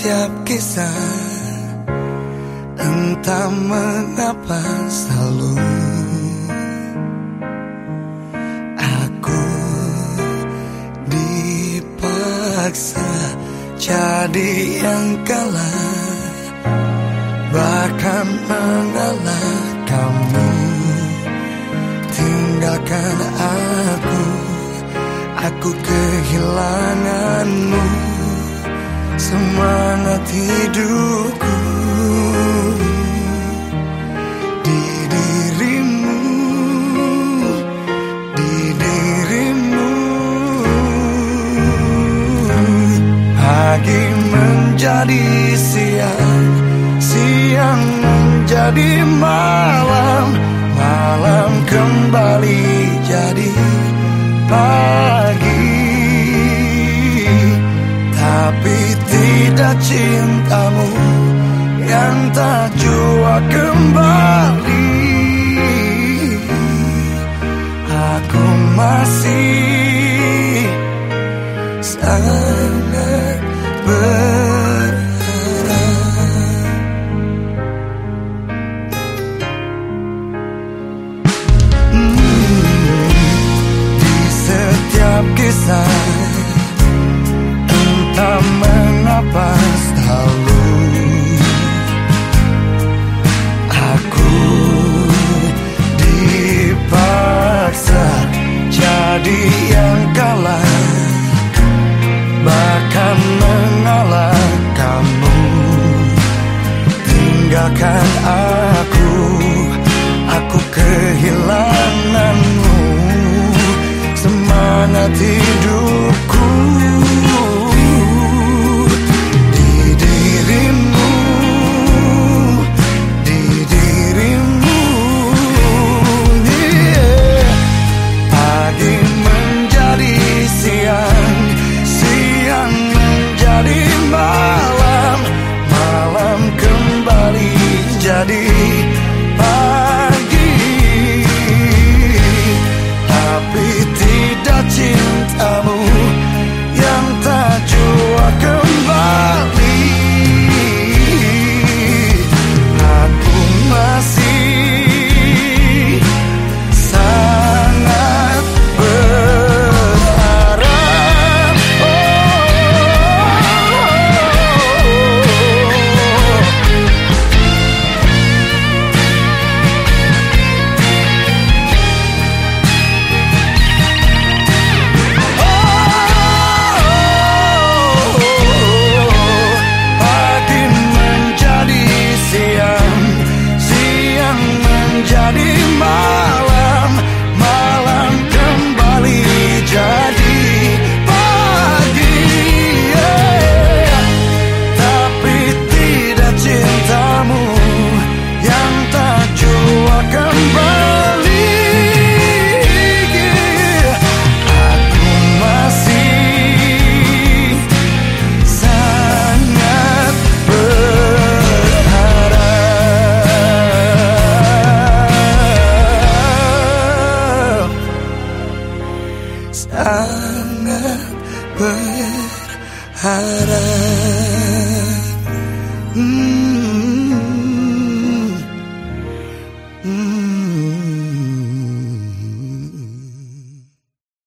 setiap kisah Entah mengapa selalu Aku dipaksa jadi yang kalah. Bahkan mengalah kamu Tinggalkan aku Aku kehilanganmu Semangat hidupku Di dirimu Di dirimu. Pagi menjadi siang Siang menjadi malam Malam kembali jadi pagi cintamu Yang tak jua kembali. Aku masih sangat berharap. Di setiap kisah aku Aku kehilanganmu. Semangat sangat berharap. Hmm.